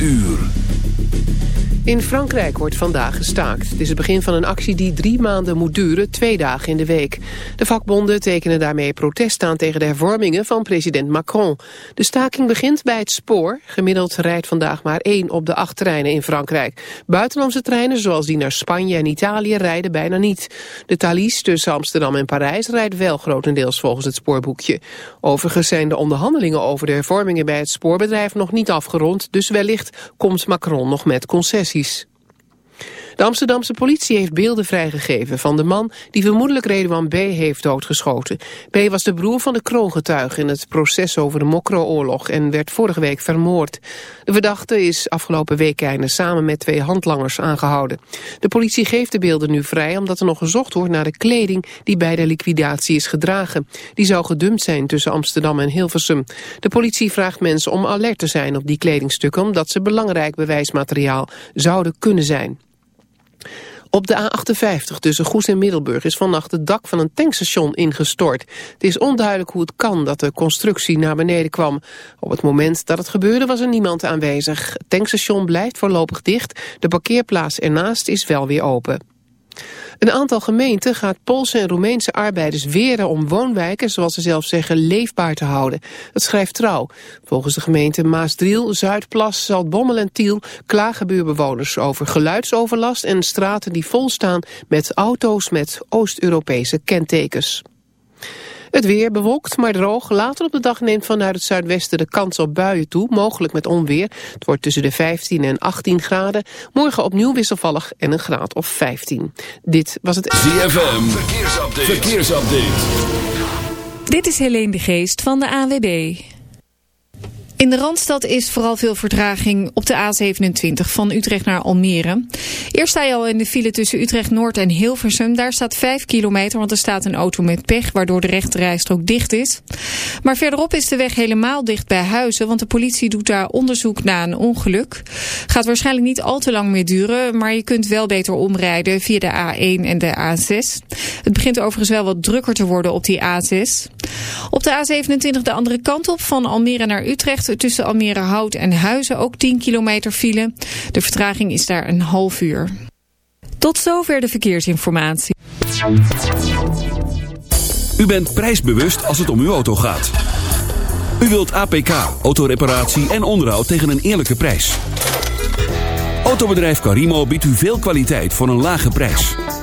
uur. In Frankrijk wordt vandaag gestaakt. Het is het begin van een actie die drie maanden moet duren, twee dagen in de week. De vakbonden tekenen daarmee protest aan tegen de hervormingen van president Macron. De staking begint bij het spoor. Gemiddeld rijdt vandaag maar één op de acht treinen in Frankrijk. Buitenlandse treinen, zoals die naar Spanje en Italië, rijden bijna niet. De Thalys tussen Amsterdam en Parijs rijdt wel grotendeels volgens het spoorboekje. Overigens zijn de onderhandelingen over de hervormingen bij het spoorbedrijf nog niet afgerond, dus wellicht komt Macron nog met concessies. acties. De Amsterdamse politie heeft beelden vrijgegeven van de man die vermoedelijk Redouan B. heeft doodgeschoten. B. was de broer van de kroongetuige in het proces over de Mokro-oorlog en werd vorige week vermoord. De verdachte is afgelopen week einde samen met twee handlangers aangehouden. De politie geeft de beelden nu vrij omdat er nog gezocht wordt naar de kleding die bij de liquidatie is gedragen. Die zou gedumpt zijn tussen Amsterdam en Hilversum. De politie vraagt mensen om alert te zijn op die kledingstukken omdat ze belangrijk bewijsmateriaal zouden kunnen zijn. Op de A58 tussen Goes en Middelburg is vannacht het dak van een tankstation ingestort. Het is onduidelijk hoe het kan dat de constructie naar beneden kwam. Op het moment dat het gebeurde was er niemand aanwezig. Het tankstation blijft voorlopig dicht. De parkeerplaats ernaast is wel weer open. Een aantal gemeenten gaat Poolse en Roemeense arbeiders weren om woonwijken, zoals ze zelf zeggen, leefbaar te houden. Dat schrijft Trouw. Volgens de gemeenten Maasdriel, Zuidplas, Zaltbommel en Tiel klagen buurbewoners over geluidsoverlast en straten die vol staan met auto's met Oost-Europese kentekens. Het weer bewolkt, maar droog. Later op de dag neemt vanuit het zuidwesten de kans op buien toe, mogelijk met onweer. Het wordt tussen de 15 en 18 graden. Morgen opnieuw wisselvallig en een graad of 15. Dit was het... ZFM, verkeersupdate. verkeersupdate. Dit is Helene de Geest van de AWB. In de Randstad is vooral veel vertraging op de A27 van Utrecht naar Almere. Eerst sta je al in de file tussen Utrecht Noord en Hilversum. Daar staat 5 kilometer, want er staat een auto met pech... waardoor de rechterrijstrook dicht is. Maar verderop is de weg helemaal dicht bij Huizen... want de politie doet daar onderzoek na een ongeluk. Gaat waarschijnlijk niet al te lang meer duren... maar je kunt wel beter omrijden via de A1 en de A6. Het begint overigens wel wat drukker te worden op die A6. Op de A27 de andere kant op, van Almere naar Utrecht tussen Almere Hout en Huizen ook 10 kilometer file. De vertraging is daar een half uur. Tot zover de verkeersinformatie. U bent prijsbewust als het om uw auto gaat. U wilt APK, autoreparatie en onderhoud tegen een eerlijke prijs. Autobedrijf Carimo biedt u veel kwaliteit voor een lage prijs.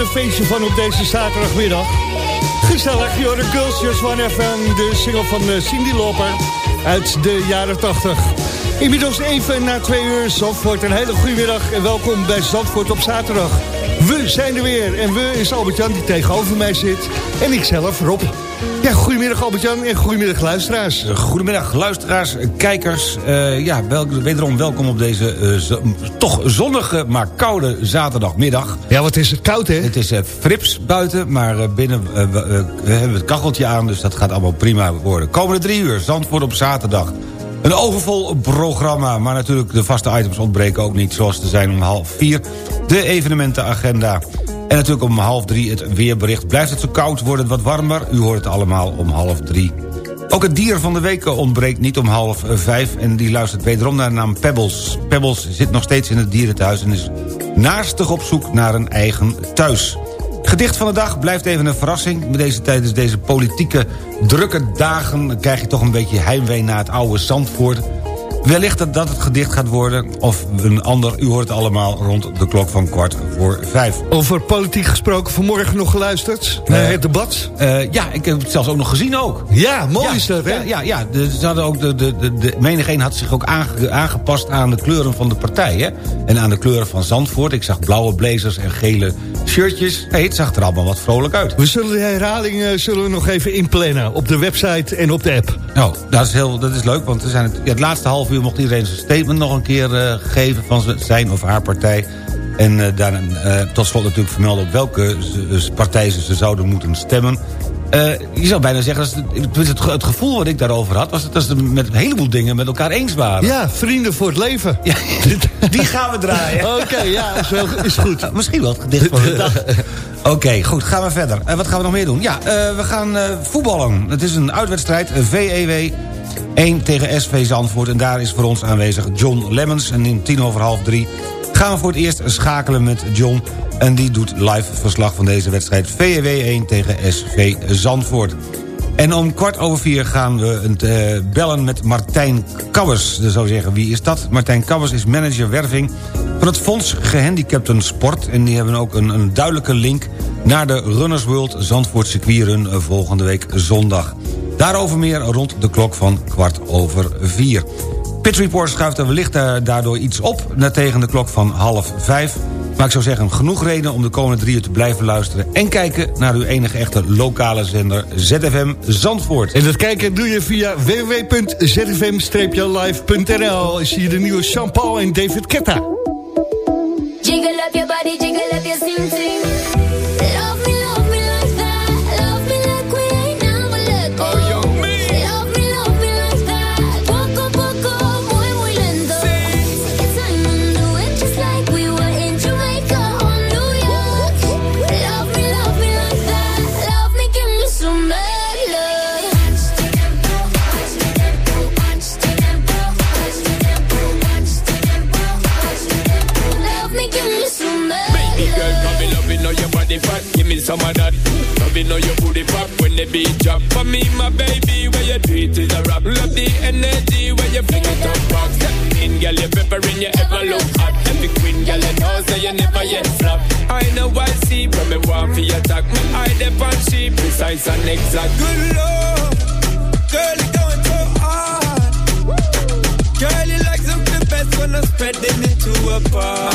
Een feestje van op deze zaterdagmiddag. Gezellig, joh, de Girls Just One de single van eh, Cindy Loper uit de jaren 80. Inmiddels even na twee uur Zandvoort. Een hele goede middag en welkom bij Zandvoort op zaterdag. We zijn er weer en we is Albert-Jan die tegenover mij zit. En ikzelf, Rob. Ja, goedemiddag Albert-Jan en goedemiddag luisteraars. Goedemiddag luisteraars, kijkers. Eh, ja, wel, wederom welkom op deze eh, toch zonnige, maar koude zaterdagmiddag. Ja, wat is het koud hè? Het is eh, frips buiten, maar eh, binnen eh, we, eh, we hebben het kacheltje aan... dus dat gaat allemaal prima worden. Komende drie uur, Zandvoort op zaterdag. Een overvol programma, maar natuurlijk de vaste items ontbreken ook niet... zoals te zijn om half vier, de evenementenagenda... En natuurlijk om half drie het weerbericht. Blijft het zo koud, wordt het wat warmer? U hoort het allemaal om half drie. Ook het dier van de week ontbreekt niet om half vijf... en die luistert wederom naar de naam Pebbles. Pebbles zit nog steeds in het dierenthuis... en is naastig op zoek naar een eigen thuis. Gedicht van de dag blijft even een verrassing. Met deze tijdens deze politieke drukke dagen... krijg je toch een beetje heimwee naar het oude Zandvoort... Wellicht dat dat het gedicht gaat worden, of een ander. U hoort het allemaal rond de klok van kwart voor vijf. Over politiek gesproken, vanmorgen nog geluisterd naar Eh, het debat. Eh, ja, ik heb het zelfs ook nog gezien ook. Ja, mooi ja, is dat hè? Ja, ja, ja de, ze hadden ook de, de, de, de menigeen had zich ook aange- aangepast aan de kleuren van de partij. Hè? En aan de kleuren van Zandvoort. Ik zag blauwe blazers en gele shirtjes. Hey, het zag er allemaal wat vrolijk uit. We zullen de herhaling eh, zullen we nog even inplannen op de website en op de app. Nou, dat is, heel, dat is leuk, want er zijn het, ja, het laatste half uur mocht iedereen zijn statement nog een keer eh, geven van zijn of haar partij. En eh daarna eh, tot slot natuurlijk vermelden op welke partij ze zouden moeten stemmen. Eh, je zou bijna zeggen, het, het, ge- het gevoel wat ik daarover had... was dat ze het met een heleboel dingen met elkaar eens waren. Ja, vrienden voor het leven. Ja, die gaan we draaien. Oké, ja, is, wel, is goed. Ja, misschien wel het gedicht van de dag. Oké, goed, gaan we verder. Eh, wat gaan we nog meer doen? Ja, eh, we gaan voetballen. Het is een uitwedstrijd, een VEW 1 tegen SV Zandvoort. En daar is voor ons aanwezig John Lemmens. En in tien over half drie gaan we voor het eerst schakelen met John. En die doet live verslag van deze wedstrijd VEW 1 tegen SV Zandvoort. En om kwart over vier gaan we eh, bellen met Martijn Kabbers. Dan zou zeggen, wie is dat? Martijn Kabbers is manager werving van het Fonds Gehandicapten Sport. En die hebben ook een, een duidelijke link naar de Runners World Zandvoort circuitrun eh, volgende week zondag. Daarover meer rond de klok van kwart over vier. Pit Report schuift er wellicht eh, daardoor iets op... naar tegen de klok van half vijf. Maar ik zou zeggen, genoeg reden om de komende drie uur te blijven luisteren... en kijken naar uw enige echte lokale zender ZFM Zandvoort. En dat kijken doe je via www.zfm-live.nl. Is hier de nieuwe Jean-Paul en David Ketta. Jiggle up your body, jiggle up your sing sing. Some of that. Loving on your booty pop when the beat drop. For me, my baby, where you do it is a rap. Love the energy when you fling it up back. Step in, girl, you peppering, you ever look hot. Every queen, girl, you know, say you never yet flop. I know I see when me want for your attack. Me eye dep on she precise and exact. Good love, girl, you going so hard. Girl, you like something best when I'm spreading it to a bar.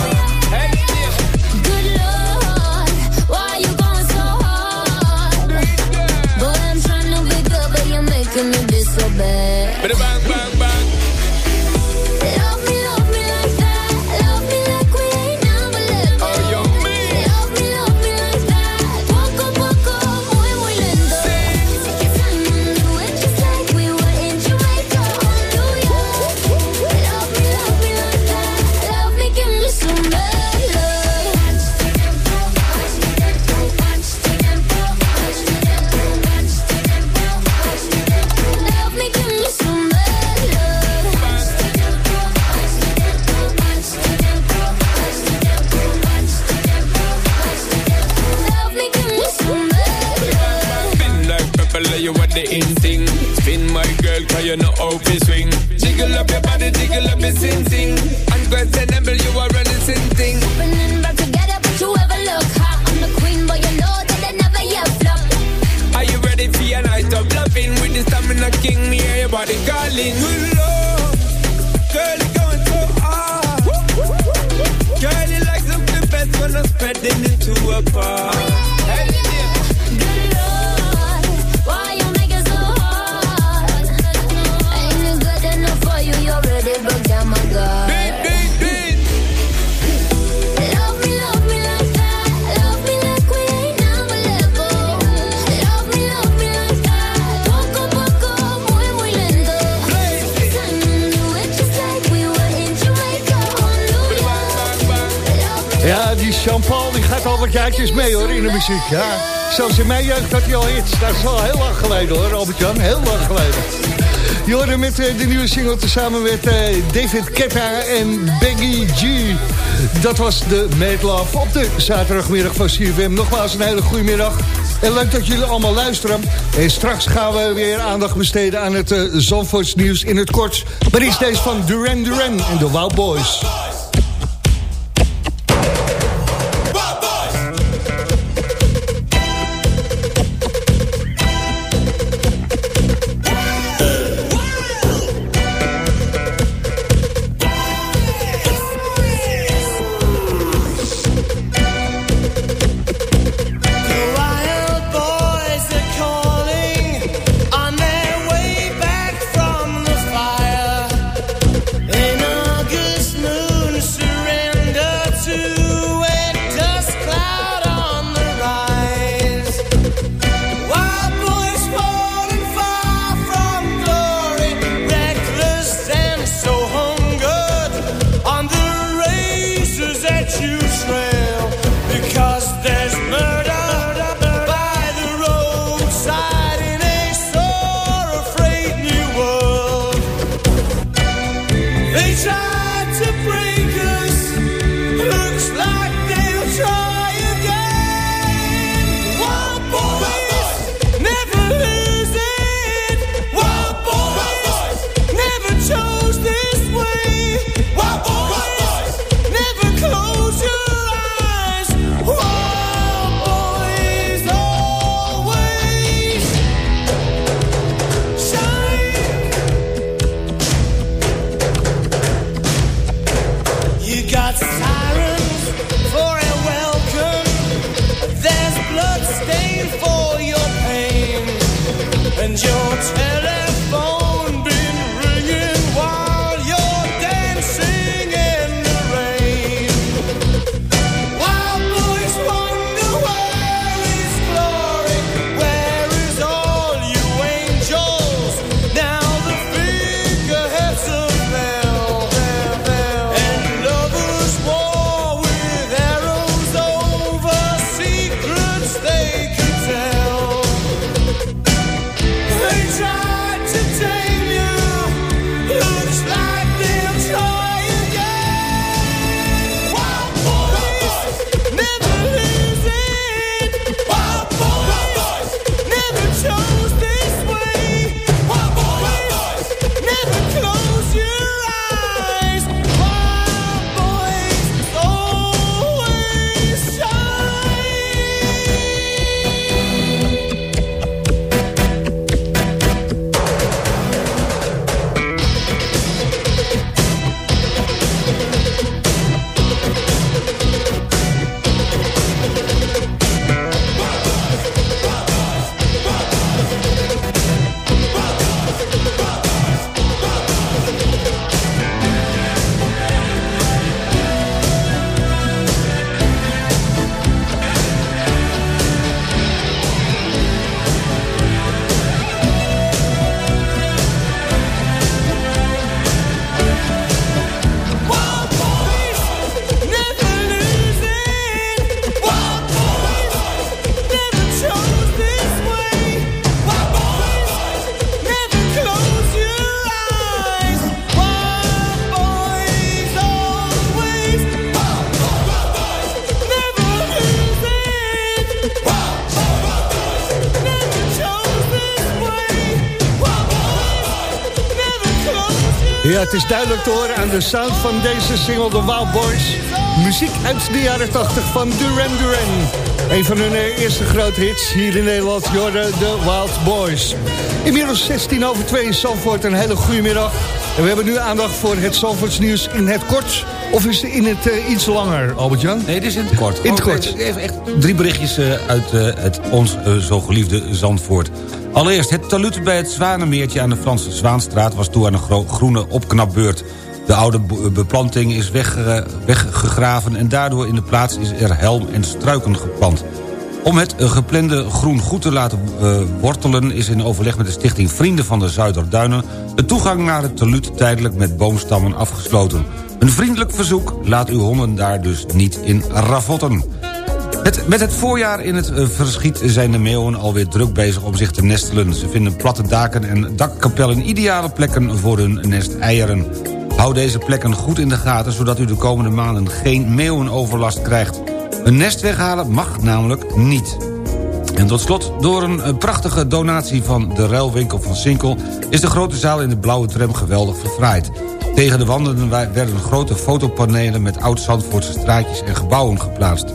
Hey, yeah. Good Lord, making me be so bad. ja. Zelfs in mij jeugd had hij al iets. Dat is al heel lang geleden hoor, Albert-Jan. Heel lang geleden. Jorden met eh, de nieuwe single tezamen met eh, David Kepa en Beggy G. Dat was de Made Love op de zaterdagmiddag van CFM. Nogmaals een hele goede middag. En leuk dat jullie allemaal luisteren. En straks gaan we weer aandacht besteden aan het uh, nieuws in het kort. Maar is deze van Duran Duran en de Wild Boys. het is duidelijk te horen aan de sound van deze single, de Wild Boys. Muziek uit de jaren 80 van Duran Duran. Een van hun eh, eerste grote hits hier in Nederland, Jorden, de Wild Boys. Inmiddels 16 over 2 in Sanford, een hele goede middag. En we hebben nu aandacht voor het Zandvoorts nieuws in het kort. Of is het in het eh, iets langer, Albert-Jan? Nee, het is in het kort. In het kort. Even, echt drie berichtjes eh, uit eh, het ons zo geliefde Zandvoort. Allereerst, het talud bij het Zwanemeertje aan de Franse Zwaanstraat... was toe aan een gro- groene opknapbeurt. De oude be- beplanting is wegge- weggegraven... en daardoor in de plaats is er helm en struiken geplant. Om het geplande groen goed te laten eh, wortelen... is in overleg met de stichting Vrienden van de Zuiderduinen... de toegang naar het talud tijdelijk met boomstammen afgesloten. Een vriendelijk verzoek, laat uw honden daar dus niet in ravotten. Met het voorjaar in het eh, verschiet zijn de meeuwen alweer druk bezig om zich te nestelen. Ze vinden platte daken en dakkapellen ideale plekken voor hun nesteieren. Hou deze plekken goed in de gaten, zodat u de komende maanden geen meeuwenoverlast krijgt. Een nest weghalen mag namelijk niet. En tot slot, door een eh, prachtige donatie van de ruilwinkel van Sinkel... is de grote zaal in de blauwe tram geweldig verfraaid. Tegen de wanden wa- werden grote fotopanelen... met oud-Zandvoortse straatjes en gebouwen geplaatst.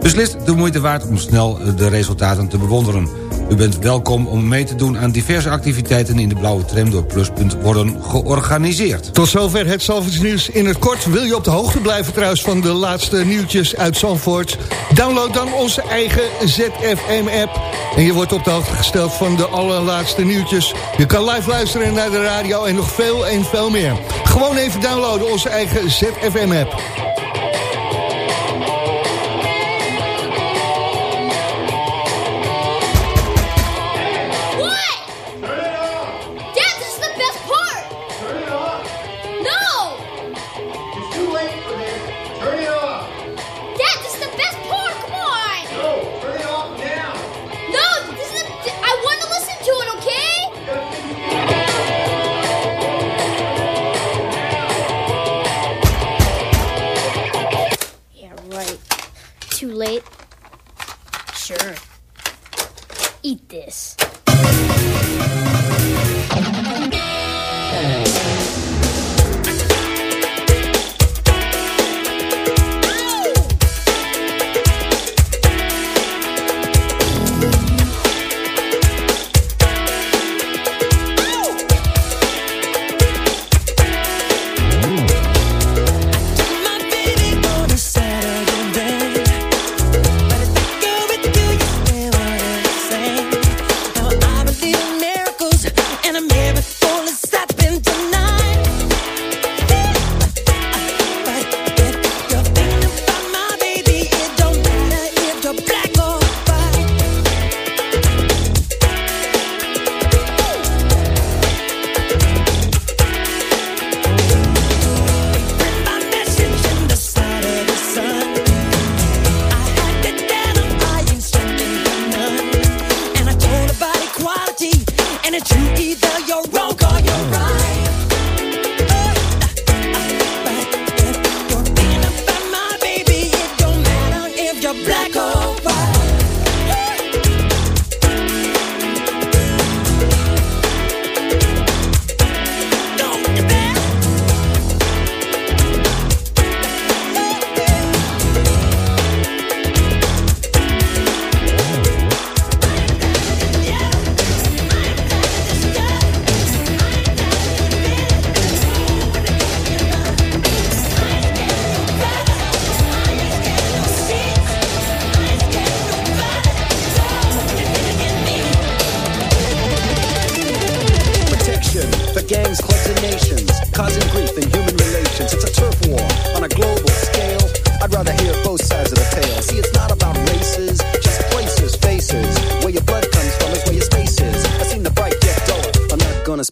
Beslist de moeite waard om snel eh, de resultaten te bewonderen. U bent welkom om mee te doen aan diverse activiteiten... in de blauwe tram door Pluspunt worden georganiseerd. Tot zover het Zandvoorts nieuws in het kort. Wil je op de hoogte blijven trouwens van de laatste nieuwtjes uit Zandvoort? Download dan onze eigen ZFM-app. En je wordt op de hoogte gesteld van de allerlaatste nieuwtjes. Je kan live luisteren naar de radio en nog veel en veel meer. Gewoon even downloaden onze eigen ZFM-app.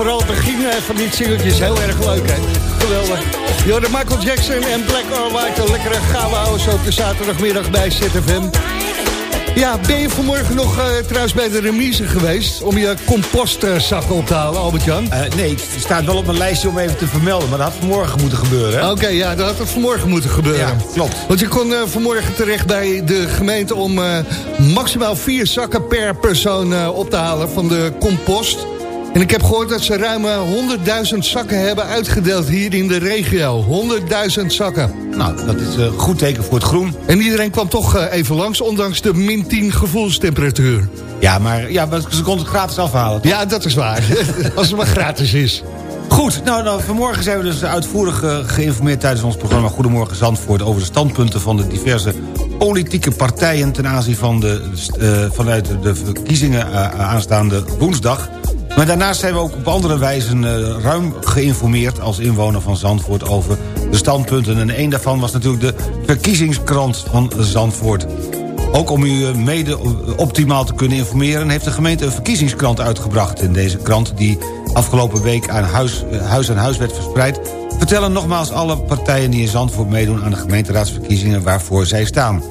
vooral het begin van dit singeltje is heel erg leuk, hè. Geweldig. Yo, de Michael Jackson en Black or White. Een lekkere gouden zo op de zaterdagmiddag bij ZFM. Ja, ben je vanmorgen nog eh, trouwens bij de remise geweest... om je compostzak op te halen, Albert-Jan? Eh, nee, het staat wel op mijn lijstje om even te vermelden... maar dat had vanmorgen moeten gebeuren. Oké, ja, dat had het vanmorgen moeten gebeuren. Ja, klopt. Want je kon eh, vanmorgen terecht bij de gemeente om maximaal vier zakken per persoon op te halen van de compost. En ik heb gehoord dat ze ruim eh, 100.000 zakken hebben uitgedeeld hier in de regio. 100.000 zakken. Nou, dat is een goed teken voor het groen. En iedereen kwam toch eh, even langs, ondanks de min 10 gevoelstemperatuur. Ja, maar, ja, maar ze konden het gratis afhalen. toch? Ja, dat is waar. Als het maar gratis is. Goed, nou, nou vanmorgen zijn we dus uitvoerig eh, geïnformeerd tijdens ons programma Goedemorgen Zandvoort over de standpunten van de diverse politieke partijen ten aanzien van de, eh, vanuit de verkiezingen eh, aanstaande woensdag. Maar daarnaast zijn we ook op andere wijzen eh, ruim geïnformeerd als inwoner van Zandvoort over de standpunten. En een daarvan was natuurlijk de verkiezingskrant van Zandvoort. Ook om u eh, mede optimaal te kunnen informeren... heeft de gemeente een verkiezingskrant uitgebracht. In deze krant, die afgelopen week aan huis, eh, huis aan huis werd verspreid... vertellen nogmaals alle partijen die in Zandvoort meedoen... aan de gemeenteraadsverkiezingen waarvoor zij staan.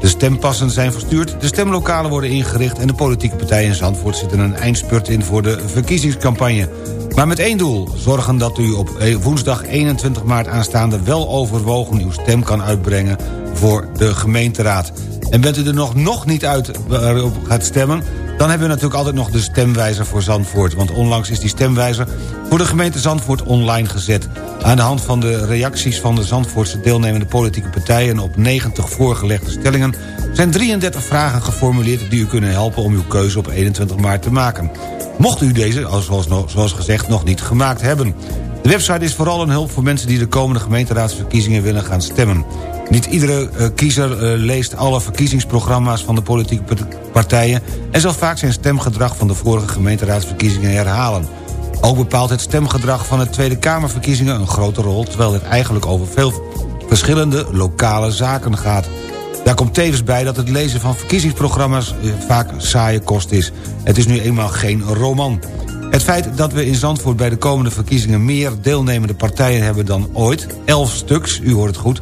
De stempassen zijn verstuurd, de stemlokalen worden ingericht... en de politieke partijen in Zandvoort zitten een eindspurt in... voor de verkiezingscampagne. Maar met één doel, zorgen dat u op eh, woensdag 21 maart aanstaande... wel overwogen uw stem kan uitbrengen voor de gemeenteraad. En bent u er nog, nog niet uit waarop gaat stemmen... dan hebben we natuurlijk altijd nog de stemwijzer voor Zandvoort. Want onlangs is die stemwijzer voor de gemeente Zandvoort online gezet. Aan de hand van de reacties van de Zandvoortse deelnemende politieke partijen... op 90 voorgelegde stellingen... zijn 33 vragen geformuleerd die u kunnen helpen... om uw keuze op 21 maart te maken. Mocht u deze, als- zoals, zoals gezegd, nog niet gemaakt hebben. De website is vooral een hulp voor mensen die de komende gemeenteraadsverkiezingen willen gaan stemmen. Niet iedere eh, kiezer eh, leest alle verkiezingsprogramma's van de politieke part- partijen... en zal vaak zijn stemgedrag van de vorige gemeenteraadsverkiezingen herhalen. Ook bepaalt het stemgedrag van de Tweede Kamerverkiezingen een grote rol... terwijl het eigenlijk over veel verschillende lokale zaken gaat. Daar komt tevens bij dat het lezen van verkiezingsprogramma's eh, vaak saaie kost is. Het is nu eenmaal geen roman. Het feit dat we in Zandvoort bij de komende verkiezingen... meer deelnemende partijen hebben dan ooit, 11 stuks, u hoort het goed...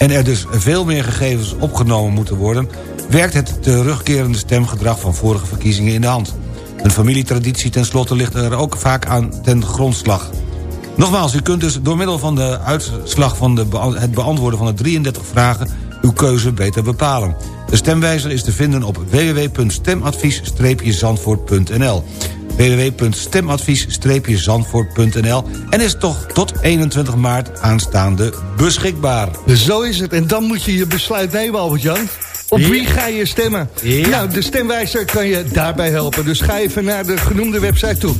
en er dus veel meer gegevens opgenomen moeten worden... werkt het terugkerende stemgedrag van vorige verkiezingen in de hand. Een familietraditie tenslotte ligt er ook vaak aan ten grondslag. Nogmaals, u kunt dus door middel van de uitslag van de het beantwoorden van de 33 vragen... uw keuze beter bepalen. De stemwijzer is te vinden op www.stemadvies-zandvoort.nl www.stemadvies-zandvoort.nl en is toch tot 21 maart aanstaande beschikbaar. Zo is het. En dan moet je je besluit nemen, Albert-Jan. Op wie ga je stemmen? Ja. Nou, de stemwijzer kan je daarbij helpen. Dus ga even naar de genoemde website toe.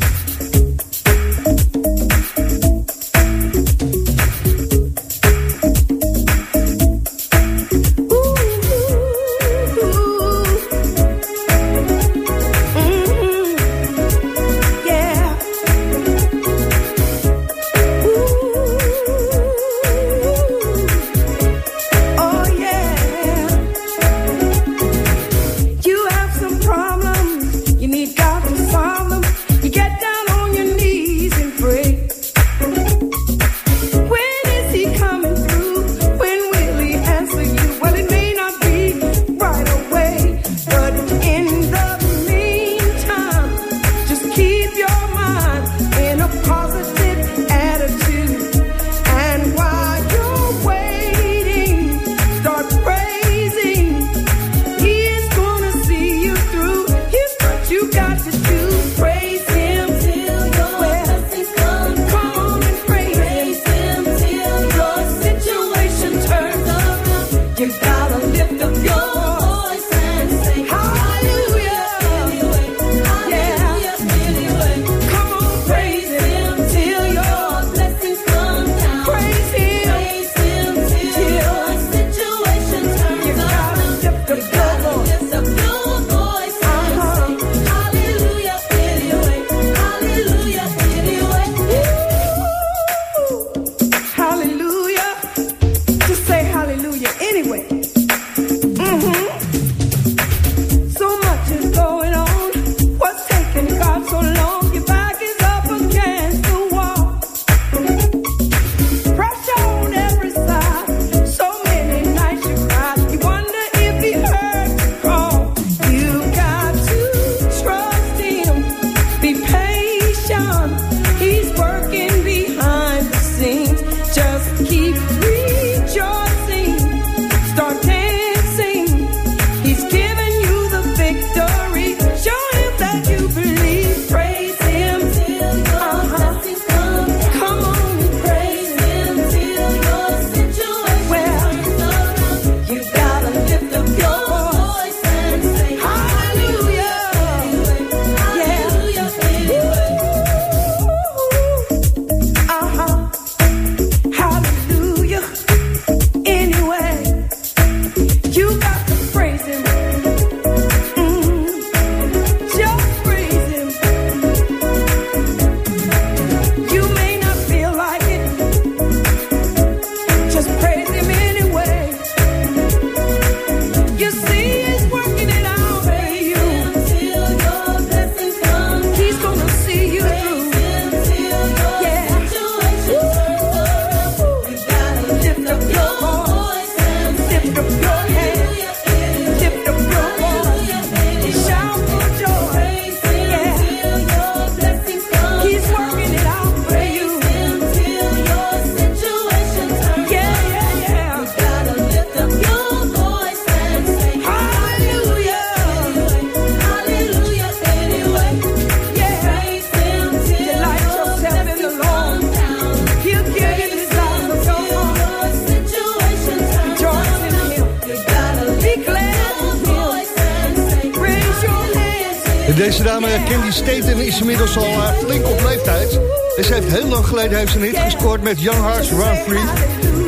Candy Staten, is inmiddels al eh, flink op leeftijd. En ze heeft heel lang geleden heeft een hit gescoord met Young Hearts Run Free.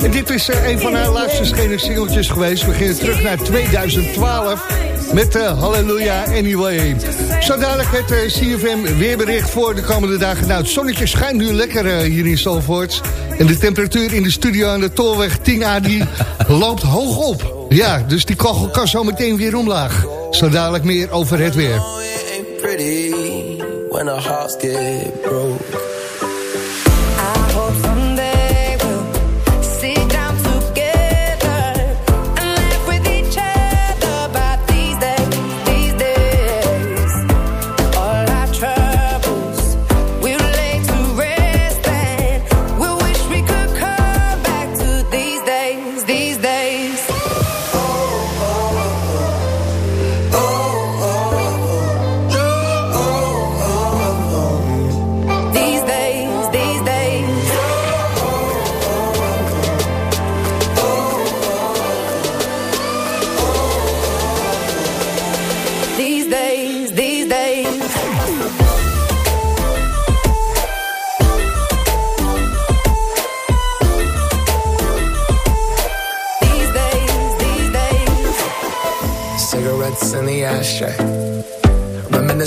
En dit is eh, een van haar laatste verschenen singeltjes geweest. We gingen terug naar 2012 met uh, Hallelujah Anyway. Zo dadelijk het eh, CFM weerbericht voor de komende dagen. Nou, het zonnetje schijnt nu lekker eh, hier in Zalvoort. En de temperatuur in de studio aan de Tolweg 10A die loopt hoog op. Ja, dus die kachel kan zo meteen weer omlaag. Zo dadelijk meer over het weer. When our hearts get broke.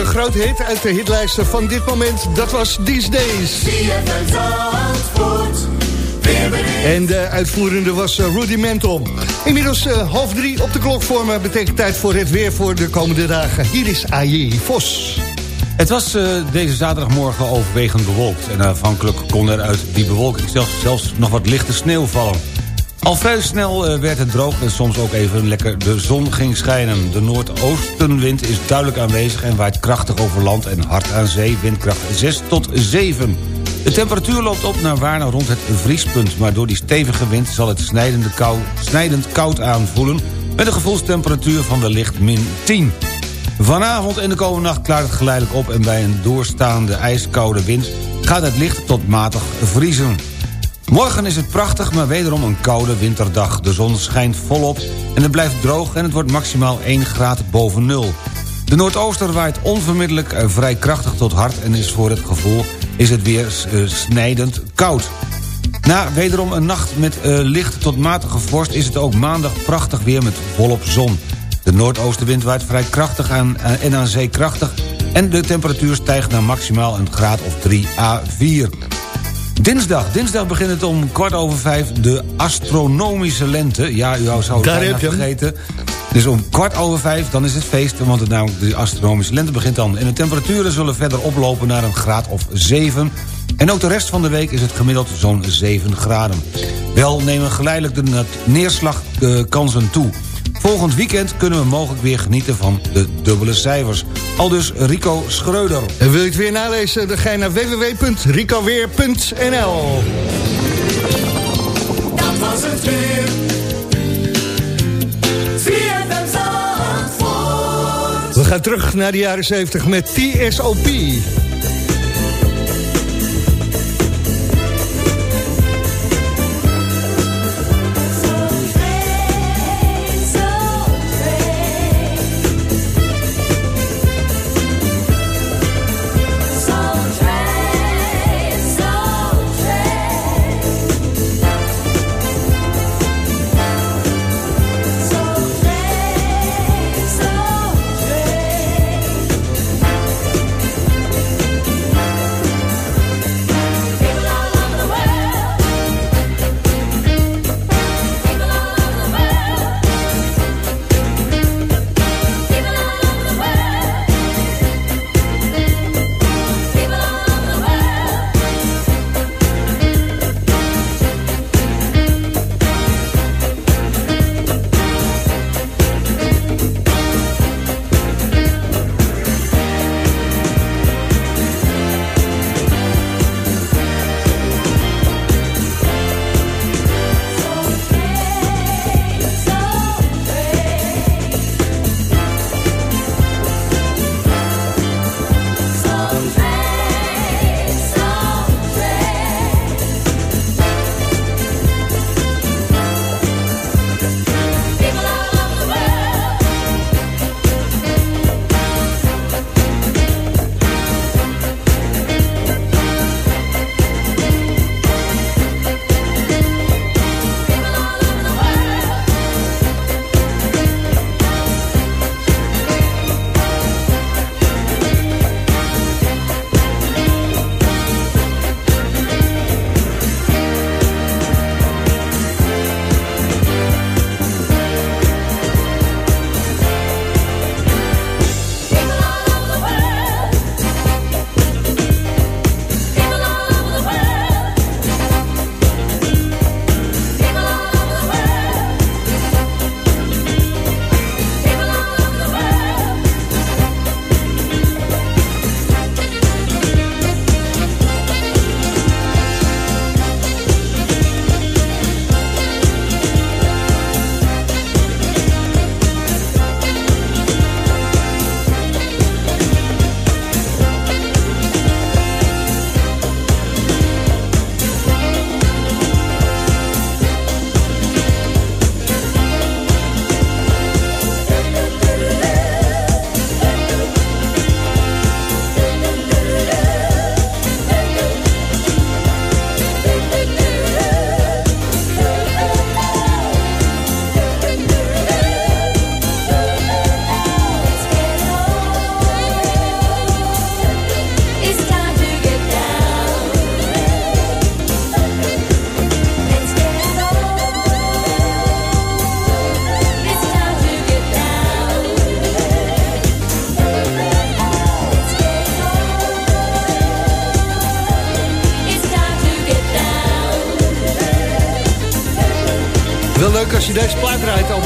een grote hit uit de hitlijsten van dit moment. Dat was These Days. En de uitvoerende was eh, Rudy Mental. Inmiddels eh, half drie op de klok voor me. Betekent tijd voor het weer voor de komende dagen. Hier is AJ Vos. Het was eh, deze zaterdagmorgen overwegend bewolkt... en afhankelijk kon er uit die bewolking zelfs, zelfs nog wat lichte sneeuw vallen. Al vrij snel eh, werd het droog en soms ook even lekker de zon ging schijnen. De noordoostenwind is duidelijk aanwezig en waait krachtig over land en hard aan zee, windkracht 6 tot 7. De temperatuur loopt op naar waarna rond het vriespunt... maar door die stevige wind zal het snijdende kou, snijdend koud aanvoelen... met een gevoelstemperatuur van wellicht min 10. Vanavond en de komende nacht klaart het geleidelijk op... en bij een doorstaande ijskoude wind gaat het licht tot matig vriezen. Morgen is het prachtig, maar wederom een koude winterdag. De zon schijnt volop en het blijft droog... en het wordt maximaal 1 graad boven nul. De noordooster waait onvermiddellijk eh, vrij krachtig tot hard... en is voor het gevoel is het weer eh, snijdend koud. Na wederom een nacht met eh, licht tot matige vorst... is het ook maandag prachtig weer met volop zon. De noordoostenwind waait vrij krachtig aan, en aan zee krachtig... en de temperatuur stijgt naar maximaal een graad of 3 à 4. Dinsdag. Dinsdag begint het om kwart over vijf de astronomische lente. Ja, u zou het Daar bijna vergeten. Dus om kwart over vijf, dan is het feest. Want het, namelijk de astronomische lente begint dan. En de temperaturen zullen verder oplopen naar een graad of 7. En ook de rest van de week is het gemiddeld zo'n 7 graden. Wel nemen geleidelijk de neerslagkansen toe. Volgend weekend kunnen we mogelijk weer genieten van de dubbele cijfers. Al dus Rico Schreuder. En wil je het weer nalezen? Dan ga je naar www.ricoweer.nl Dat was het weer. We gaan terug naar de jaren 70 met TSOP.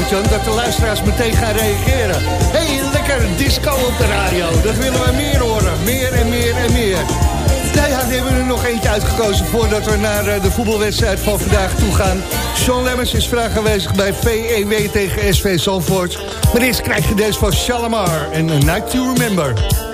Dat de luisteraars meteen gaan reageren. hey, lekker disco op de radio. Dat willen we meer horen. Meer en meer en meer. Nou ja, we hebben er nog eentje uitgekozen voordat we naar eh, de voetbalwedstrijd van vandaag toe gaan. Sean Lemmers is vandaag aanwezig bij VEW tegen SV Zandvoort. Maar eerst krijg je deze van Shalimar en A Night to Remember.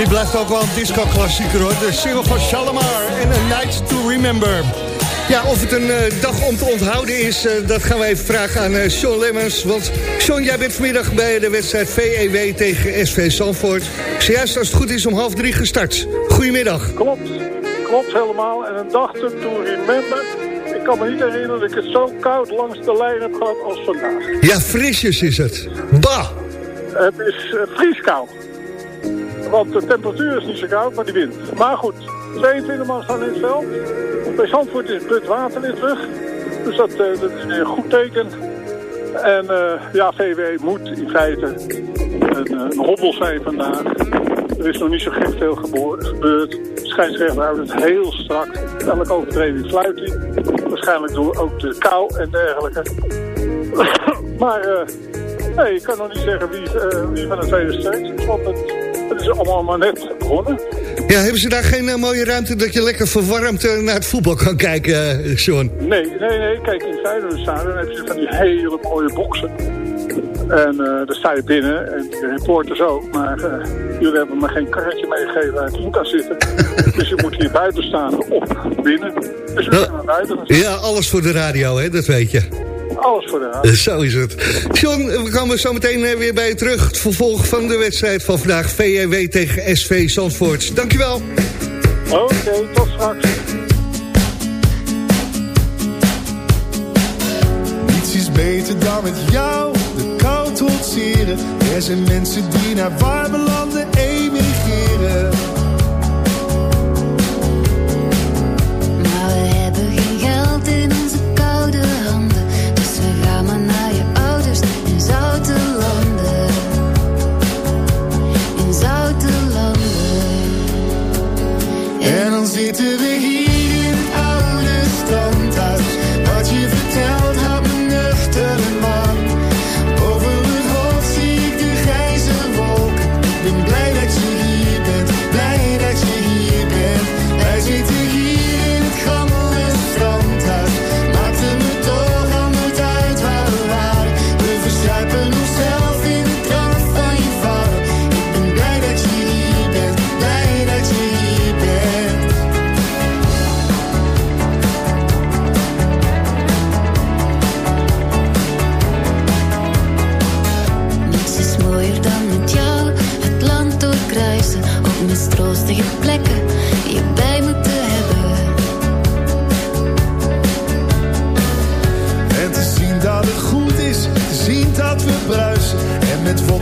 Dit blijft ook wel een disco-klassieker hoor. De single van Shalimar en A Night to Remember. Ja, of het een eh, dag om te onthouden is, eh, dat gaan we even vragen aan eh, Sean Lemmers. Want Sean, jij bent vanmiddag bij de wedstrijd VEW tegen SV Zandvoort. Zojuist als het goed is om half drie gestart. Goedemiddag. Klopt, klopt helemaal. En een dag to remember. Ik kan me niet herinneren dat ik het zo koud langs de lijn heb gehad als vandaag. Ja, frisjes is het. Bah! Het is vrieskoud. Want de temperatuur is niet zo koud, maar die wind. Maar goed, 22 man staan in het veld. Bij Zandvoort is Bud Water weer terug. Dus dat, eh, dat is een goed teken. En eh, ja, VW moet in feite een, eh, een hobbel zijn vandaag. Er is nog niet zo gek veel gebeurd. Scheidsrechter houdt het heel strak. Elke overtreding fluit hij. Waarschijnlijk door ook de kou en dergelijke. maar eh, nee, ik kan nog niet zeggen wie, van de tweede. Want het, het is allemaal maar net begonnen. Ja, hebben ze daar geen eh, mooie ruimte dat je lekker verwarmd eh, naar het voetbal kan kijken, eh, Sean? Nee, nee, nee. Kijk, in Feyenoordstadion heb je van die hele mooie boksen. En daar sta je binnen en de reporters ook. Maar jullie hebben me geen karretje meegegeven waar ik in kan zitten. dus je moet hier buiten staan of binnen. Dus we zijn naar buiten gaan. Ja, alles voor de radio, hè, dat weet je. Alles voor de. Eh, Zo is het. John, we komen zo meteen eh, weer bij je terug. Het vervolg van de wedstrijd van vandaag. VW tegen SV Zandvoort. Dankjewel. Oké, tot straks. Niets is beter dan met jou de kou trotseren. Er zijn mensen die naar warme landen emigreren.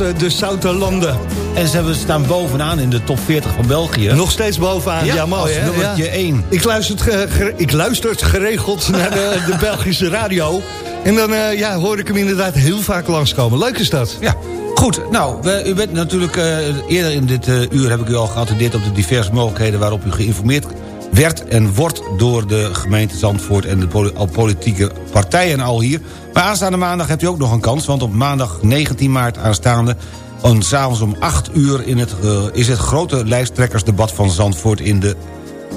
Eh, de Zouterlanden. En ze hebben staan bovenaan in de top 40 van België. Nog steeds bovenaan, ja, mooi als hè? nummertje Ja. 1. Ik luister, ik luister het geregeld naar de, de Belgische radio. En dan eh, ja, hoor ik hem inderdaad heel vaak langskomen. Leuk is dat. Ja, goed. Nou, we- u bent natuurlijk eh, eerder in dit uur heb ik u al geattendeerd op de diverse mogelijkheden waarop u geïnformeerd werd en wordt door de gemeente Zandvoort en de politieke partijen al hier. Maar aanstaande maandag hebt u ook nog een kans, want op maandag 19 maart aanstaande en s'avonds om 8 uur in het, eh, is het grote lijsttrekkersdebat van Zandvoort in, de,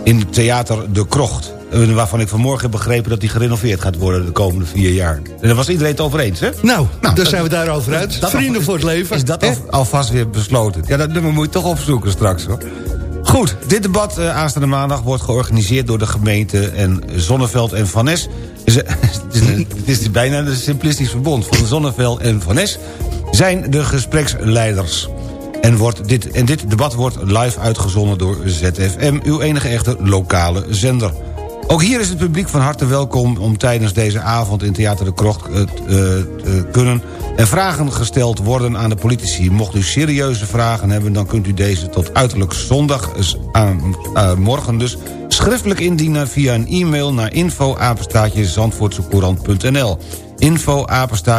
in het theater De Krocht. Eh, Waarvan ik vanmorgen heb begrepen dat die gerenoveerd gaat worden de komende vier jaar. En daar was iedereen het over eens, hè? Nou, daar dat- zijn we daarover uit. Vrienden voor het leven. Is dat al, alvast weer besloten? Ja, dat nummer moet je toch opzoeken straks, hoor. Goed, dit debat eh, aanstaande maandag wordt georganiseerd door de gemeente en Zonneveld en Van. Is- Het is, bijna een simplistisch verbond van Zonneveld en Van Nes zijn de gespreksleiders. En, wordt dit, en dit debat wordt live uitgezonden door ZFM, uw enige echte lokale zender. Ook hier is het publiek van harte welkom om tijdens deze avond in Theater de Krocht eh, eh, te kunnen... en vragen gesteld worden aan de politici. Mocht u serieuze vragen hebben, dan kunt u deze tot uiterlijk zondag... aan, eh, morgen dus schriftelijk indienen via een e-mail naar info zandvoortsecourant.nl info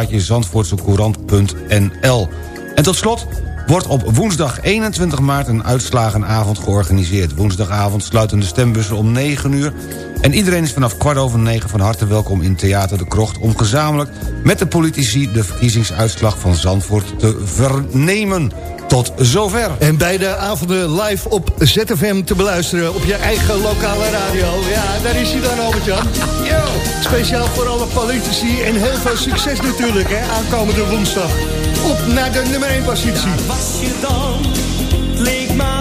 zandvoortsecourant.nl En tot slot wordt op woensdag 21 maart een uitslagenavond georganiseerd. Woensdagavond sluiten de stembussen om 9 uur... en iedereen is vanaf kwart over 9 van harte welkom in Theater de Krocht... om gezamenlijk met de politici de verkiezingsuitslag van Zandvoort te vernemen. Tot zover. En beide avonden live op ZFM te beluisteren op je eigen lokale radio. Ja, daar is hij dan, Albert-Jan. Yo. Speciaal voor alle politici en heel veel succes natuurlijk, hè, aankomende woensdag. Op naar de nummer 1 positie. was je dan? Het leek maar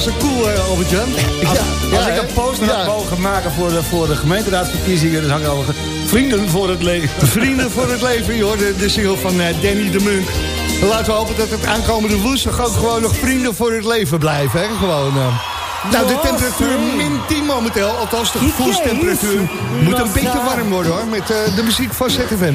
waarheid als een koe, eh, Albert-Jan? Als, als Ja, ik hè? een poster had Ja. mogen maken voor de, voor de gemeenteraadsverkiezingen... dan ik al vrienden voor het leven. Vrienden voor het leven, joh, de, de single van eh, Danny de Munk. Laten we hopen dat het aankomende woensdag ook gewoon nog vrienden voor het leven blijven. Hè? Gewoon, eh. Nou, de temperatuur min 10 momenteel, althans de gevoelstemperatuur. Moet een beetje warm worden hoor, met eh, de muziek van ZFM.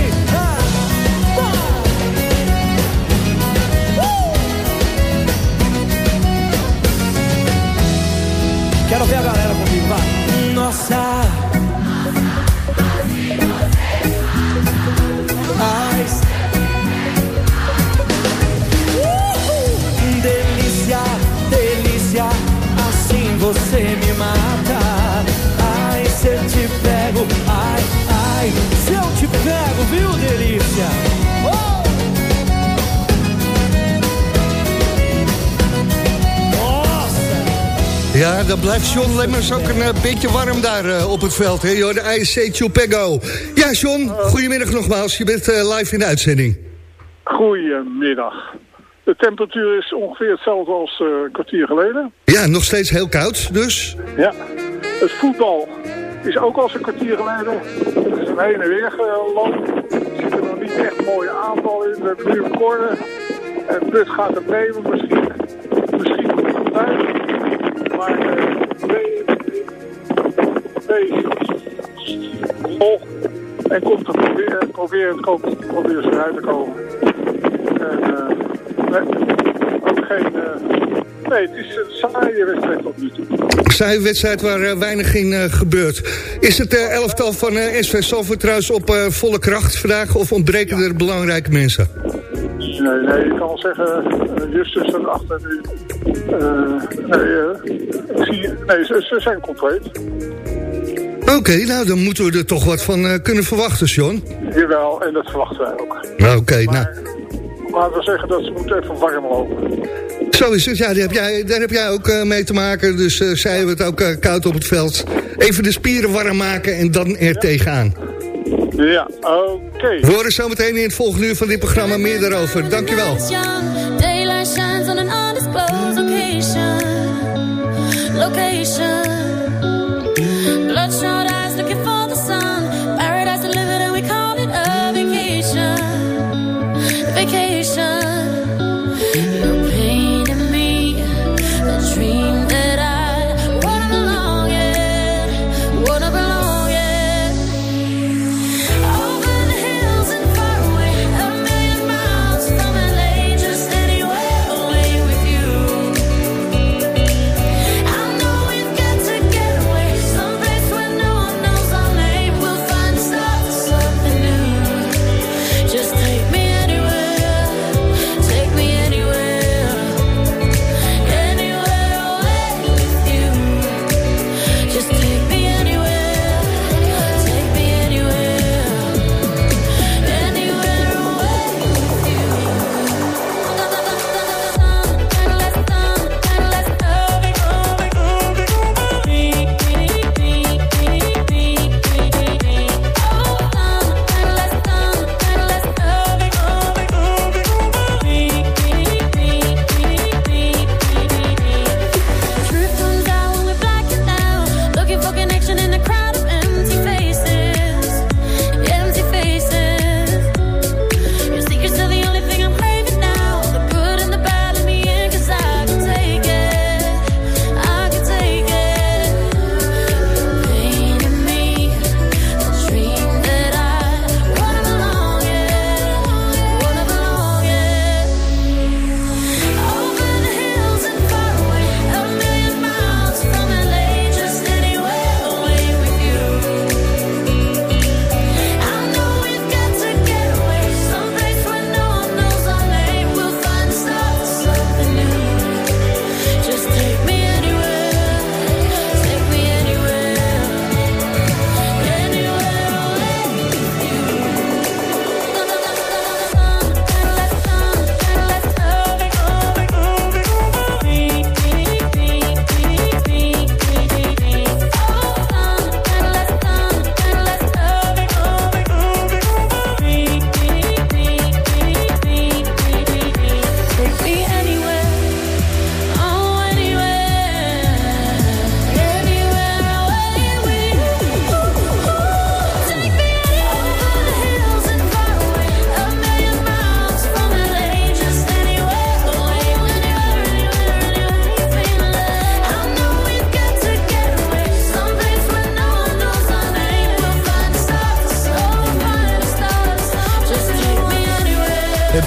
Ja, dan blijft John Lemmers ook een eh, beetje warm daar eh, op het veld. Hè? Joh, de ISC Chupego. Ja, John, goedemiddag nogmaals. Je bent eh, live in de uitzending. Goedemiddag. De temperatuur is ongeveer hetzelfde als een kwartier geleden. Ja, nog steeds heel koud, dus. Ja. Het voetbal is ook als een kwartier geleden. Het is een heen en weer gelopen. Er zitten nog niet echt mooie aanvallen in. We hebben nu een corner. En Put gaat het nemen, misschien, misschien komt het bij. Maar nee, vol. En komt er proberen, proberen, proberen ze eruit te komen. En nee, ook geen, nee, het is een saaie wedstrijd tot nu toe. Saaie wedstrijd waar eh, weinig in eh, gebeurt. Is het eh, elftal van SV Salford trouwens op volle kracht vandaag... of ontbreken er belangrijke mensen? Nee, nee, ik kan wel zeggen, Justus erachter nu. Eh nee, eh, zie, je- nee ze, ze zijn compleet. Oké, nou dan moeten we er toch wat van eh, kunnen verwachten, John. Jawel, en dat verwachten wij ook. Nou, Oké, nou, Laten we zeggen dat ze moeten even warm lopen. zo is het. Ja, daar heb jij, daar heb jij ook mee te maken. Dus eh zij hebben het ook koud op het veld. Even de spieren warm maken en dan er tegenaan. Ja, oké. We horen zometeen in het volgende uur van dit programma meer daarover. Dankjewel.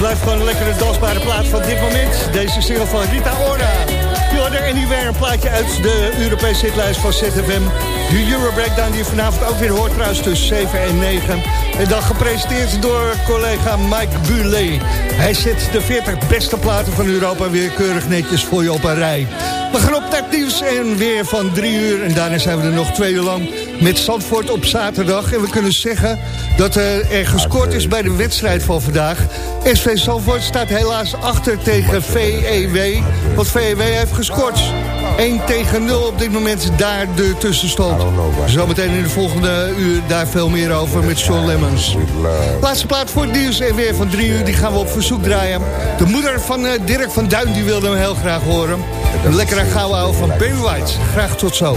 Blijft gewoon een lekkere dansbare plaat van dit moment. Deze single van Rita Ora. Hoorde Anywhere, een plaatje uit de Europese hitlijst van ZFM. De Euro Breakdown die vanavond ook weer hoort trouwens tussen 7 en 9. En dan gepresenteerd door collega Mike Bulet. Hij zet de 40 beste platen van Europa weer keurig netjes voor je op een rij. We gaan op nieuws en weer van drie uur. En daarna zijn we er nog twee uur lang met Zandvoort op zaterdag. En we kunnen zeggen dat er gescoord is bij de wedstrijd van vandaag. SV Zandvoort staat helaas achter tegen VEW. Want VEW heeft gescoord. 1 tegen 0 op dit moment daar de tussenstand. Zometeen in de volgende uur daar veel meer over met Sean Lemmens. Laatste plaat voor het nieuws en weer van drie uur. Die gaan we op verzoek draaien. De moeder van eh, Dirk van Duin die wilde hem heel graag horen. Een lekkere gouden ouwe van Barry White. Graag tot zo.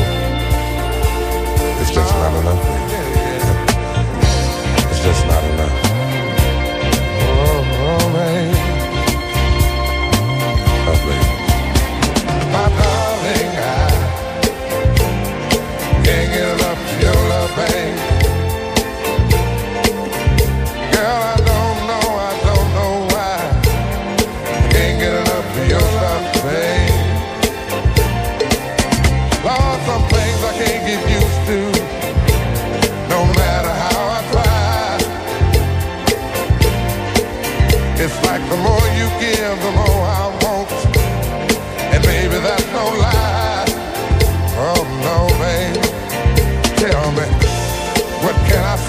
not. It's just not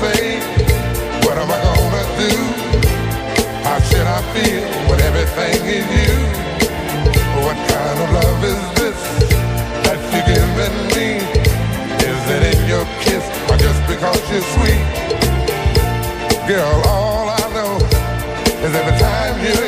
fate? What am I gonna do? How should I feel when everything is you? What kind of love is this that you're giving me? Is it in your kiss or just because you're sweet? Girl, all I know is every time you